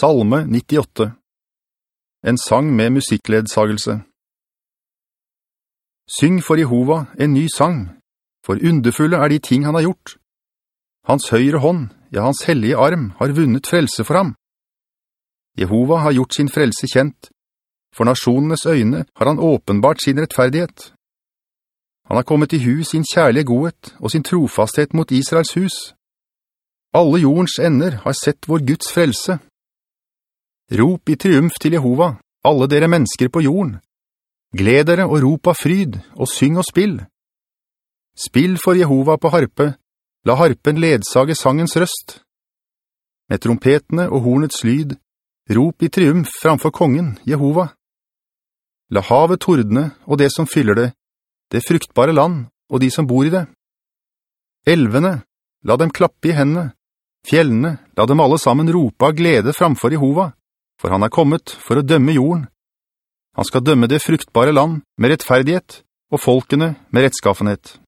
Salme 98 En sang med musikkledsagelse Syng for Jehova en ny sang, for underfulle er de ting han har gjort. Hans høyre hånd, ja hans hellige arm, har vunnet frelse for ham. Jehova har gjort sin frelse kjent. For nasjonenes øyne har han åpenbart sin rettferdighet. Han har kommet i hus sin kjærlige godhet og sin trofasthet mot Israels hus. Alle jordens ender har sett vår Guds frelse. Rop i triumf til Jehova, alle dere mennesker på jorden. Gled dere og rop av fryd, og syng og spill. Spill for Jehova på harpe, la harpen ledsage sangens røst. Med trompetene og hornets lyd, rop i triumf framfor kongen, Jehova. La havet tordne og det som fyller det, det fruktbare land og de som bor i det. Elvene, la dem klappe i hendene. Fjellene, la dem alle sammen rope av glede framfor Jehova for han er kommet for å dømme jorden. Han skal dømme det fruktbare land med rettferdighet, og folkene med rettskaffenhet.